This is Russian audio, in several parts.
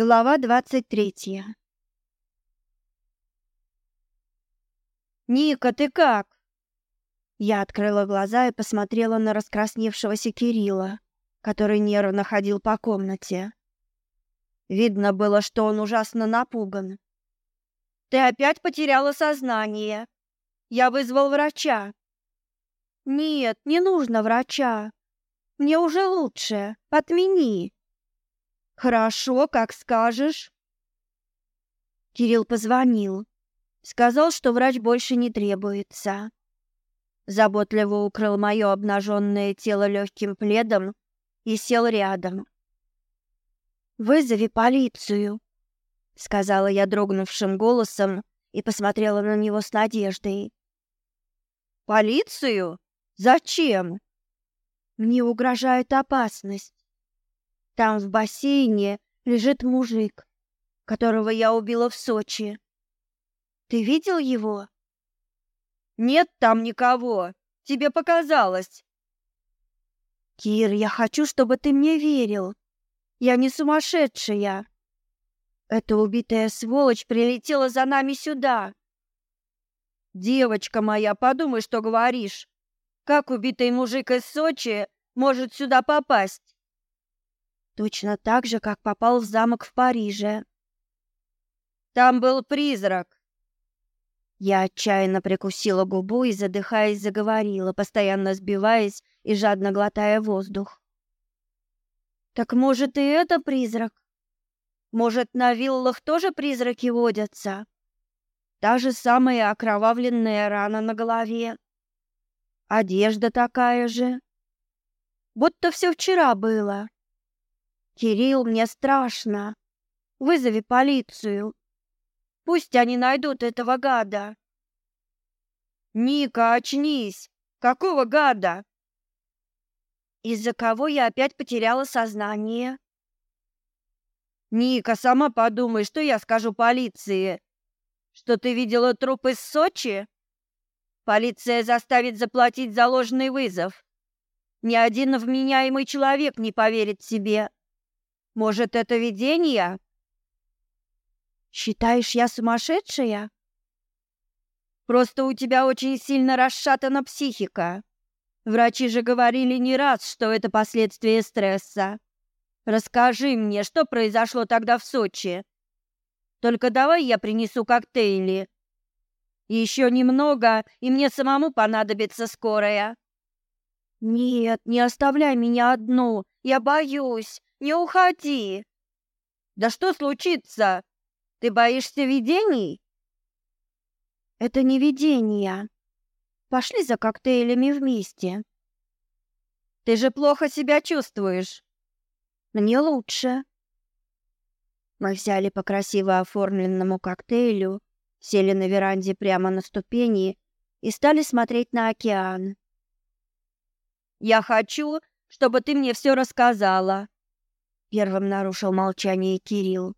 Глава двадцать третья. Ника, ты как? Я открыла глаза и посмотрела на раскрасневшегося Кирилла, который нервно ходил по комнате. Видно было, что он ужасно напуган. Ты опять потеряла сознание. Я вызвал врача. Нет, не нужно врача. Мне уже лучше. Отмени. Хорошо, как скажешь. Кирилл позвонил. Сказал, что врач больше не требуется. Заботливо укрыл мое обнаженное тело легким пледом и сел рядом. «Вызови полицию», — сказала я дрогнувшим голосом и посмотрела на него с надеждой. «Полицию? Зачем?» «Мне угрожает опасность. Там в бассейне лежит мужик, которого я убила в Сочи. Ты видел его? Нет там никого. Тебе показалось. Кир, я хочу, чтобы ты мне верил. Я не сумасшедшая. Эта убитая сволочь прилетела за нами сюда. Девочка моя, подумай, что говоришь. Как убитый мужик из Сочи может сюда попасть? Точно так же, как попал в замок в Париже. Там был призрак. Я отчаянно прикусила губу и, задыхаясь, заговорила, постоянно сбиваясь и жадно глотая воздух. Так может и это призрак? Может, на виллах тоже призраки водятся? Та же самая окровавленная рана на голове. Одежда такая же. Будто все вчера было. Кирилл, мне страшно. Вызови полицию. Пусть они найдут этого гада. Ника, очнись. Какого гада? Из-за кого я опять потеряла сознание? Ника, сама подумай, что я скажу полиции. Что ты видела труп из Сочи? Полиция заставит заплатить за ложный вызов. Ни один вменяемый человек не поверит себе. Может, это видение? Считаешь, я сумасшедшая? Просто у тебя очень сильно расшатана психика. Врачи же говорили не раз, что это последствия стресса. Расскажи мне, что произошло тогда в Сочи? Только давай я принесу коктейли. Еще немного, и мне самому понадобится скорая. Нет, не оставляй меня одну. Я боюсь. Не уходи. Да что случится? Ты боишься видений? Это не видения. Пошли за коктейлями вместе. Ты же плохо себя чувствуешь. Мне лучше. Мы взяли по красиво оформленному коктейлю, сели на веранде прямо на ступени и стали смотреть на океан. Я хочу, чтобы ты мне все рассказала, Первым нарушил молчание Кирилл.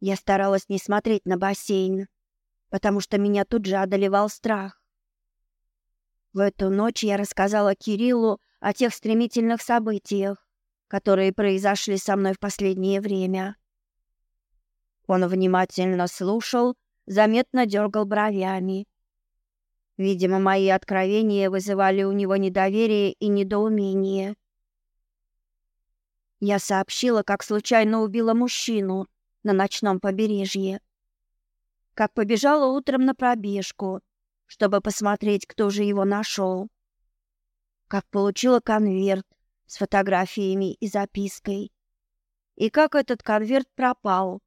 Я старалась не смотреть на бассейн, потому что меня тут же одолевал страх. В эту ночь я рассказала Кириллу о тех стремительных событиях, которые произошли со мной в последнее время. Он внимательно слушал, заметно дергал бровями. Видимо, мои откровения вызывали у него недоверие и недоумение. Я сообщила, как случайно убила мужчину на ночном побережье. Как побежала утром на пробежку, чтобы посмотреть, кто же его нашел. Как получила конверт с фотографиями и запиской. И как этот конверт пропал.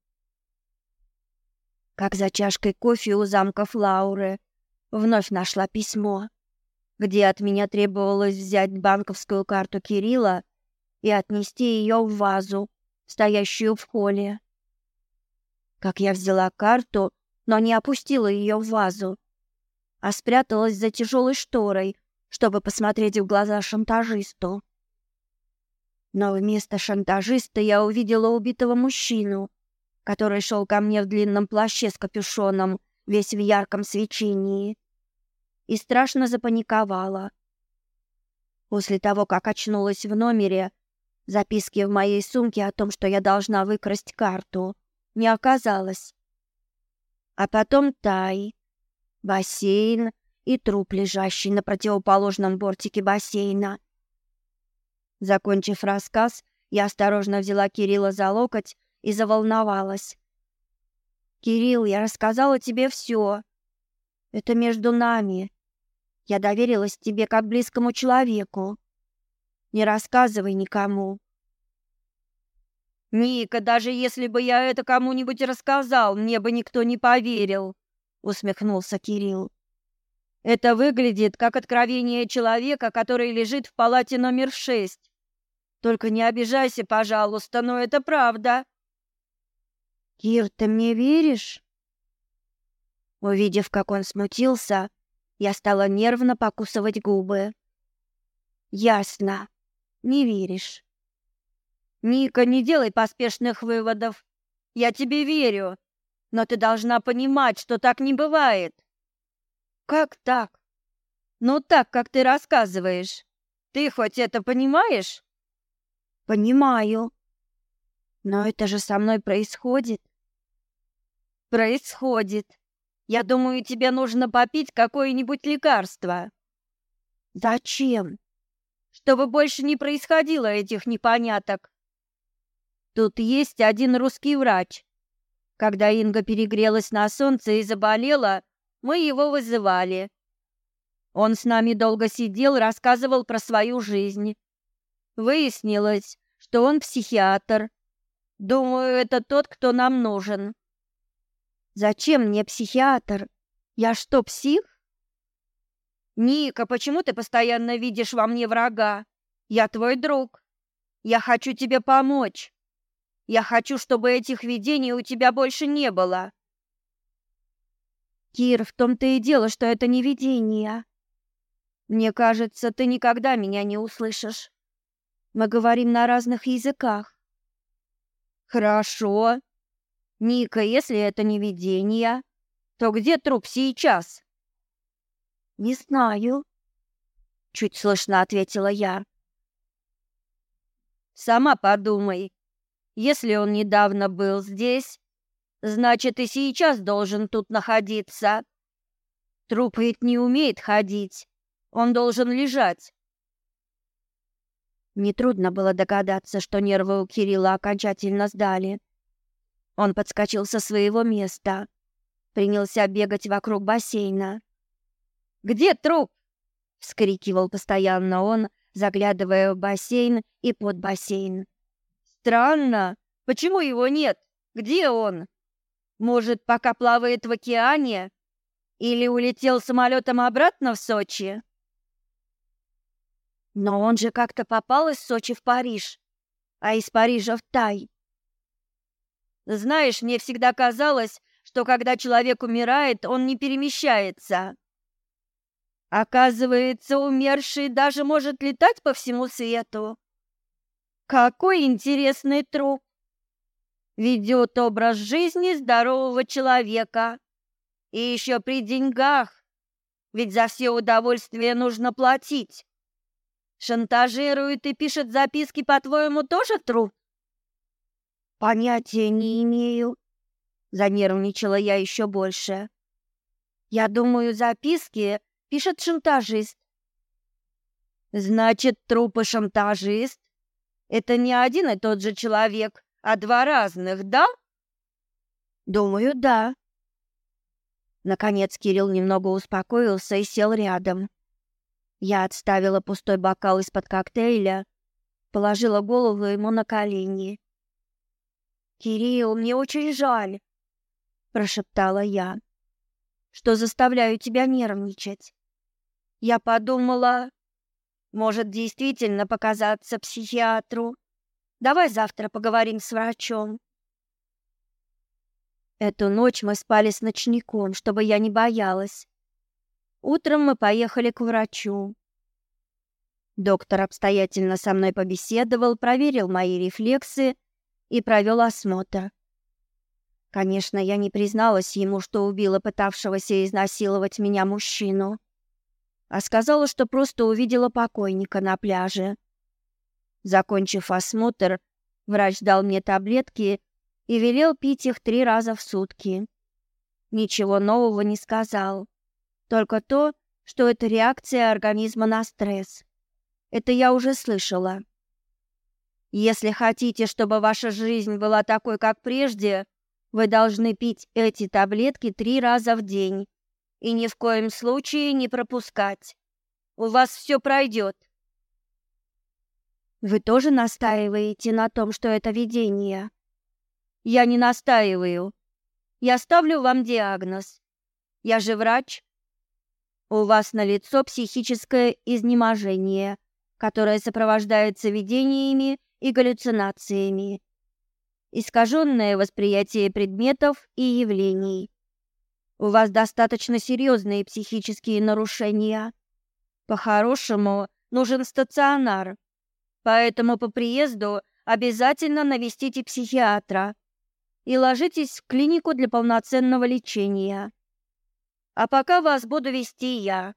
Как за чашкой кофе у замков Лауры вновь нашла письмо, где от меня требовалось взять банковскую карту Кирилла и отнести ее в вазу, стоящую в холле. Как я взяла карту, но не опустила ее в вазу, а спряталась за тяжелой шторой, чтобы посмотреть в глаза шантажисту. Но вместо шантажиста я увидела убитого мужчину, который шел ко мне в длинном плаще с капюшоном, весь в ярком свечении, и страшно запаниковала. После того, как очнулась в номере, Записки в моей сумке о том, что я должна выкрасть карту, не оказалось. А потом тай, бассейн и труп, лежащий на противоположном бортике бассейна. Закончив рассказ, я осторожно взяла Кирилла за локоть и заволновалась. Кирилл, я рассказала тебе все. Это между нами. Я доверилась тебе как близкому человеку. Не рассказывай никому. Ника, даже если бы я это кому-нибудь рассказал, мне бы никто не поверил, усмехнулся Кирилл. Это выглядит как откровение человека, который лежит в палате номер шесть. Только не обижайся, пожалуйста, но это правда. Кир, ты мне веришь? Увидев, как он смутился, я стала нервно покусывать губы. Ясно. Не веришь. Ника, не делай поспешных выводов. Я тебе верю, но ты должна понимать, что так не бывает. Как так? Ну так, как ты рассказываешь. Ты хоть это понимаешь? Понимаю. Но это же со мной происходит. Происходит. Я думаю, тебе нужно попить какое-нибудь лекарство. Зачем? Чтобы больше не происходило этих непоняток. Тут есть один русский врач. Когда Инга перегрелась на солнце и заболела, мы его вызывали. Он с нами долго сидел, рассказывал про свою жизнь. Выяснилось, что он психиатр. Думаю, это тот, кто нам нужен. Зачем мне психиатр? Я что, псих? Ника, почему ты постоянно видишь во мне врага? Я твой друг. Я хочу тебе помочь. Я хочу, чтобы этих видений у тебя больше не было. Кир, в том-то и дело, что это не видение. Мне кажется, ты никогда меня не услышишь. Мы говорим на разных языках. Хорошо. Ника, если это не видение, то где труп сейчас? Не знаю, чуть слышно ответила я. Сама подумай. Если он недавно был здесь, значит и сейчас должен тут находиться. Труп ведь не умеет ходить. Он должен лежать. Нетрудно было догадаться, что нервы у Кирилла окончательно сдали. Он подскочил со своего места, принялся бегать вокруг бассейна. «Где труп?» — вскрикивал постоянно он, заглядывая в бассейн и под бассейн. «Странно, почему его нет? Где он? Может, пока плавает в океане? Или улетел самолетом обратно в Сочи?» Но он же как-то попал из Сочи в Париж, а из Парижа в Тай. Знаешь, мне всегда казалось, что когда человек умирает, он не перемещается. Оказывается, умерший даже может летать по всему свету. Какой интересный труп. Ведет образ жизни здорового человека. И еще при деньгах. Ведь за все удовольствие нужно платить. Шантажирует и пишет записки, по-твоему, тоже труп? Понятия не имею. Занервничала я еще больше. Я думаю, записки пишет шантажист. Значит, труп и шантажист — это не один и тот же человек, а два разных, да? Думаю, да. Наконец Кирилл немного успокоился и сел рядом. Я отставила пустой бокал из-под коктейля, положила голову ему на колени. «Кирилл, мне очень жаль», — прошептала я, — «что заставляю тебя нервничать. Я подумала, может, действительно показаться психиатру. Давай завтра поговорим с врачом». Эту ночь мы спали с ночником, чтобы я не боялась. Утром мы поехали к врачу. Доктор обстоятельно со мной побеседовал, проверил мои рефлексы и провел осмотр. Конечно, я не призналась ему, что убила пытавшегося изнасиловать меня мужчину, а сказала, что просто увидела покойника на пляже. Закончив осмотр, врач дал мне таблетки и велел пить их три раза в сутки. Ничего нового не сказал, только то, что это реакция организма на стресс. Это я уже слышала. Если хотите, чтобы ваша жизнь была такой, как прежде, вы должны пить эти таблетки три раза в день и ни в коем случае не пропускать. У вас все пройдет. Вы тоже настаиваете на том, что это видение? Я не настаиваю. Я ставлю вам диагноз. Я же врач. У вас на лицо психическое изнеможение, которое сопровождается видениями и галлюцинациями. Искаженное восприятие предметов и явлений. У вас достаточно серьезные психические нарушения. По-хорошему, нужен стационар. Поэтому по приезду обязательно навестите психиатра и ложитесь в клинику для полноценного лечения. А пока вас буду вести я.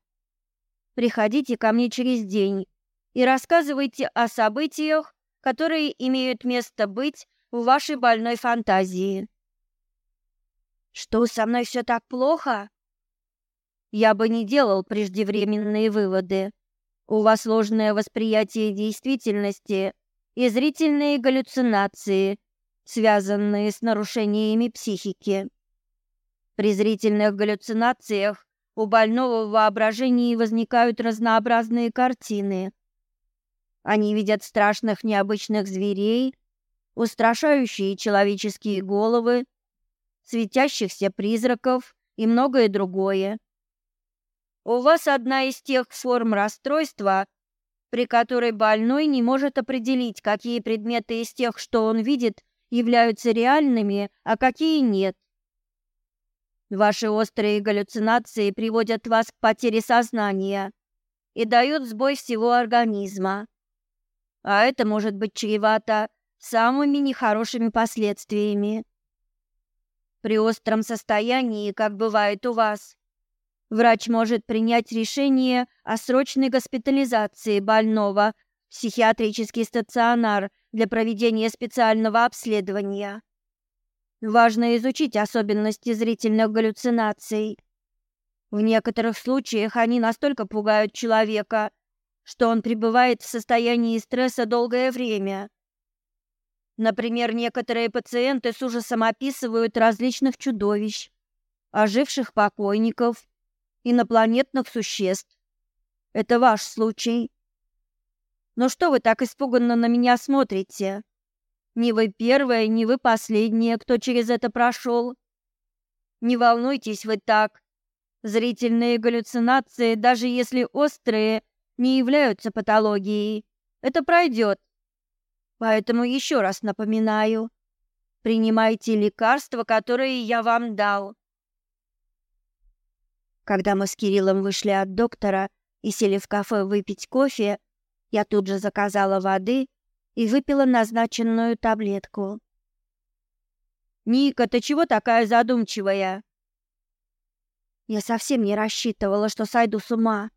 Приходите ко мне через день и рассказывайте о событиях, которые имеют место быть в вашей больной фантазии. Что со мной все так плохо? Я бы не делал преждевременные выводы. У вас сложное восприятие действительности и зрительные галлюцинации, связанные с нарушениями психики. При зрительных галлюцинациях у больного в воображении возникают разнообразные картины. Они видят страшных необычных зверей, устрашающие человеческие головы, светящихся призраков и многое другое. У вас одна из тех форм расстройства, при которой больной не может определить, какие предметы из тех, что он видит, являются реальными, а какие нет. Ваши острые галлюцинации приводят вас к потере сознания и дают сбой всего организма. А это может быть чревато самыми нехорошими последствиями. При остром состоянии, как бывает у вас, Врач может принять решение о срочной госпитализации больного в психиатрический стационар для проведения специального обследования. Важно изучить особенности зрительных галлюцинаций. В некоторых случаях они настолько пугают человека, что он пребывает в состоянии стресса долгое время. Например, некоторые пациенты с ужасом описывают различных чудовищ, оживших покойников инопланетных существ. Это ваш случай. Но что вы так испуганно на меня смотрите? Не вы первая, не вы последняя, кто через это прошел. Не волнуйтесь вы так. Зрительные галлюцинации, даже если острые, не являются патологией. Это пройдет. Поэтому еще раз напоминаю. Принимайте лекарства, которые я вам дал. Когда мы с Кириллом вышли от доктора и сели в кафе выпить кофе, я тут же заказала воды и выпила назначенную таблетку. «Ника, ты чего такая задумчивая?» Я совсем не рассчитывала, что сойду с ума.